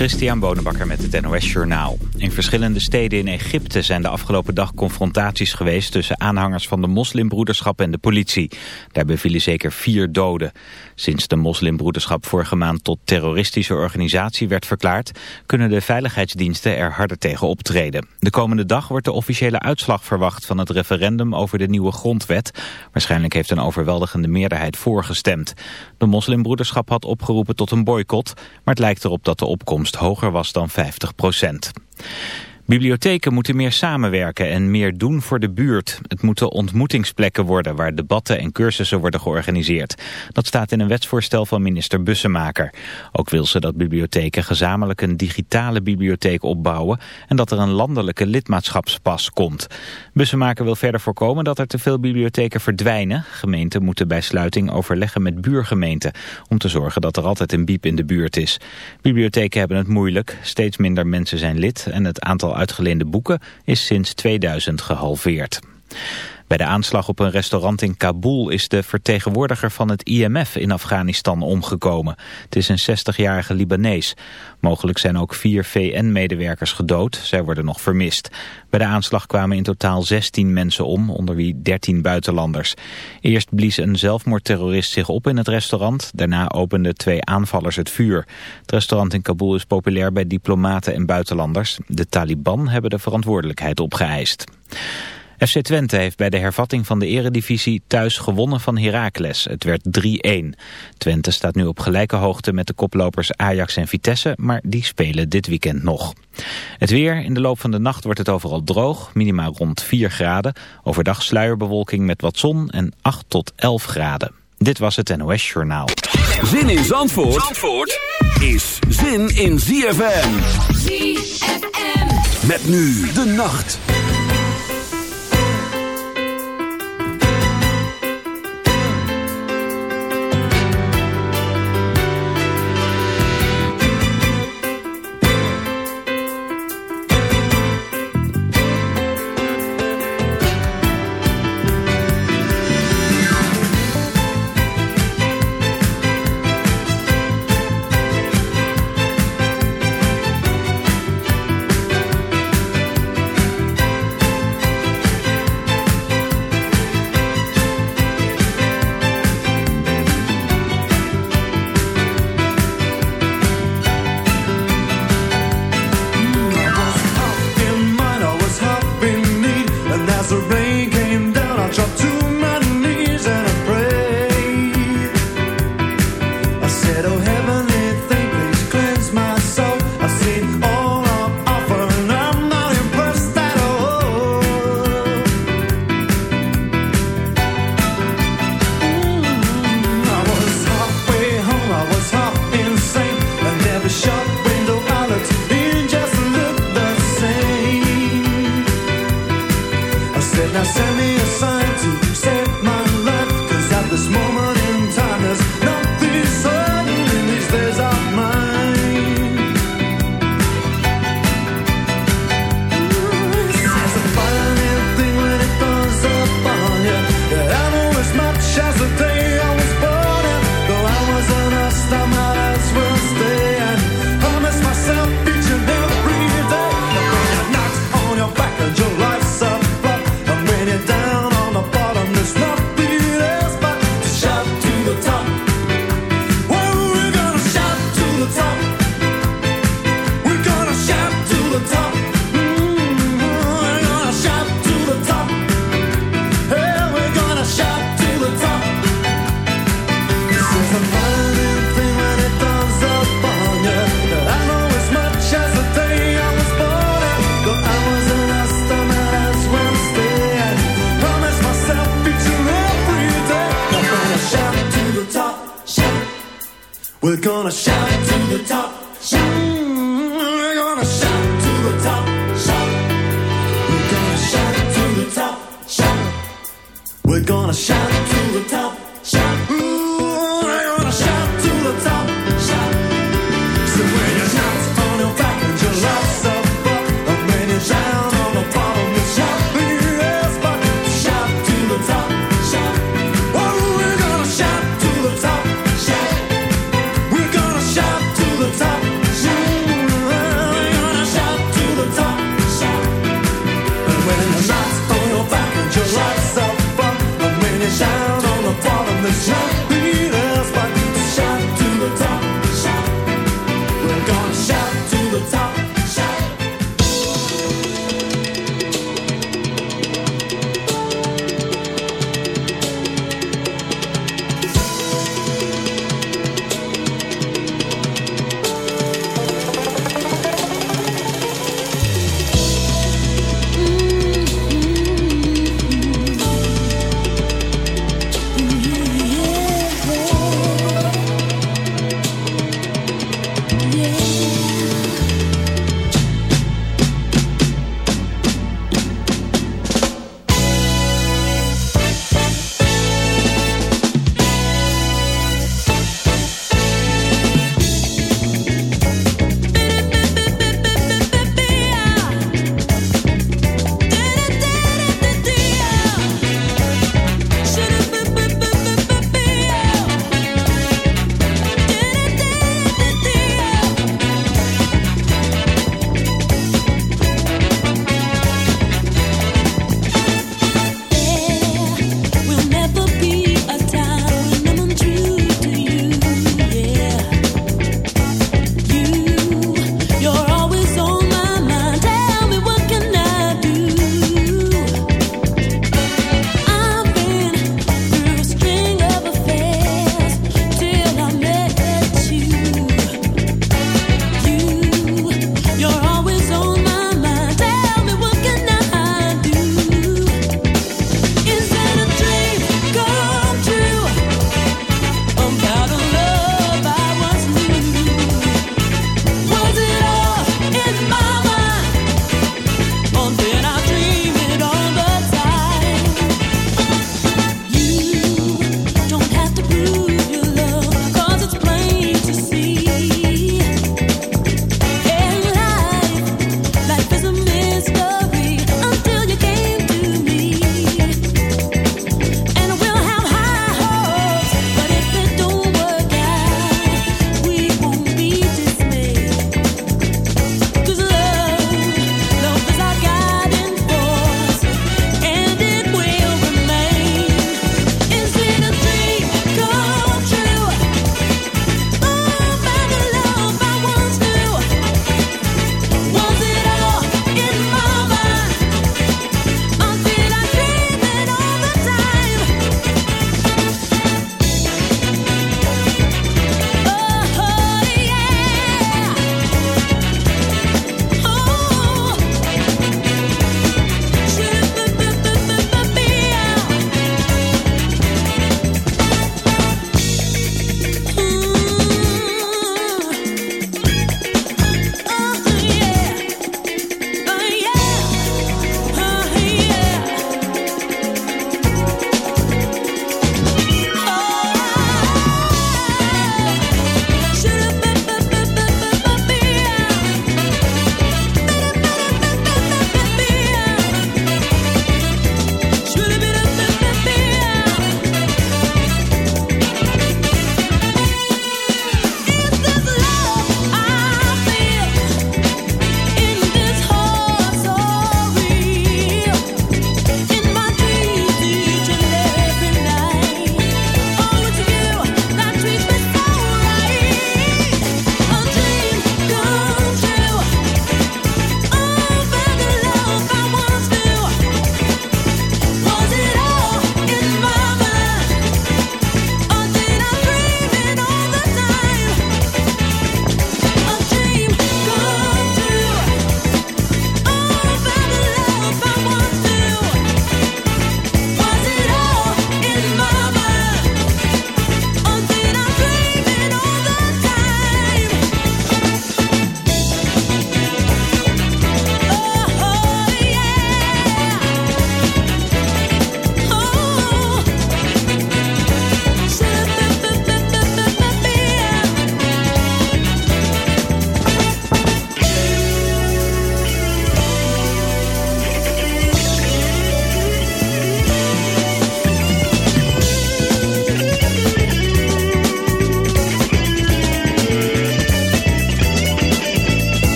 Christian Bonenbakker met het NOS Journaal. In verschillende steden in Egypte zijn de afgelopen dag confrontaties geweest... tussen aanhangers van de moslimbroederschap en de politie. Daarbij vielen zeker vier doden. Sinds de moslimbroederschap vorige maand tot terroristische organisatie werd verklaard... kunnen de veiligheidsdiensten er harder tegen optreden. De komende dag wordt de officiële uitslag verwacht van het referendum over de nieuwe grondwet. Waarschijnlijk heeft een overweldigende meerderheid voorgestemd. De moslimbroederschap had opgeroepen tot een boycott... maar het lijkt erop dat de opkomst hoger was dan 50 procent. Bibliotheken moeten meer samenwerken en meer doen voor de buurt. Het moeten ontmoetingsplekken worden waar debatten en cursussen worden georganiseerd. Dat staat in een wetsvoorstel van minister Bussemaker. Ook wil ze dat bibliotheken gezamenlijk een digitale bibliotheek opbouwen... en dat er een landelijke lidmaatschapspas komt. Bussemaker wil verder voorkomen dat er te veel bibliotheken verdwijnen. Gemeenten moeten bij sluiting overleggen met buurgemeenten... om te zorgen dat er altijd een biep in de buurt is. Bibliotheken hebben het moeilijk. Steeds minder mensen zijn lid en het aantal uitgeleende boeken is sinds 2000 gehalveerd. Bij de aanslag op een restaurant in Kabul is de vertegenwoordiger van het IMF in Afghanistan omgekomen. Het is een 60-jarige Libanees. Mogelijk zijn ook vier VN-medewerkers gedood. Zij worden nog vermist. Bij de aanslag kwamen in totaal 16 mensen om, onder wie 13 buitenlanders. Eerst blies een zelfmoordterrorist zich op in het restaurant. Daarna openden twee aanvallers het vuur. Het restaurant in Kabul is populair bij diplomaten en buitenlanders. De Taliban hebben de verantwoordelijkheid opgeëist. FC Twente heeft bij de hervatting van de eredivisie thuis gewonnen van Heracles. Het werd 3-1. Twente staat nu op gelijke hoogte met de koplopers Ajax en Vitesse, maar die spelen dit weekend nog. Het weer, in de loop van de nacht wordt het overal droog, minimaal rond 4 graden. Overdag sluierbewolking met wat zon en 8 tot 11 graden. Dit was het NOS Journaal. Zin in Zandvoort, Zandvoort is zin in ZFM. ZFM. Met nu de nacht.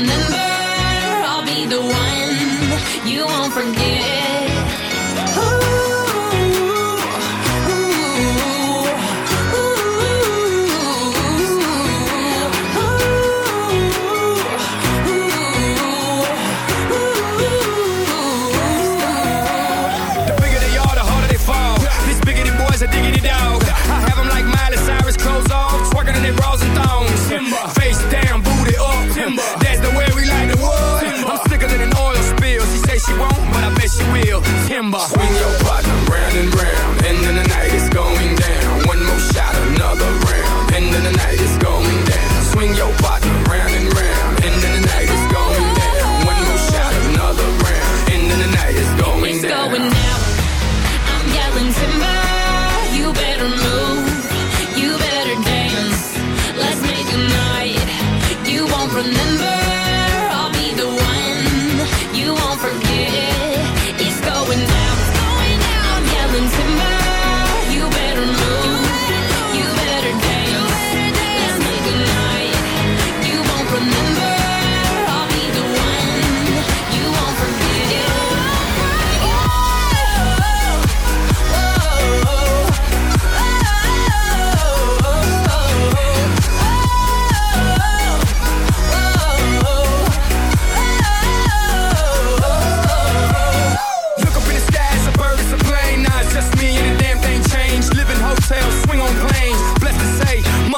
and then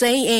saying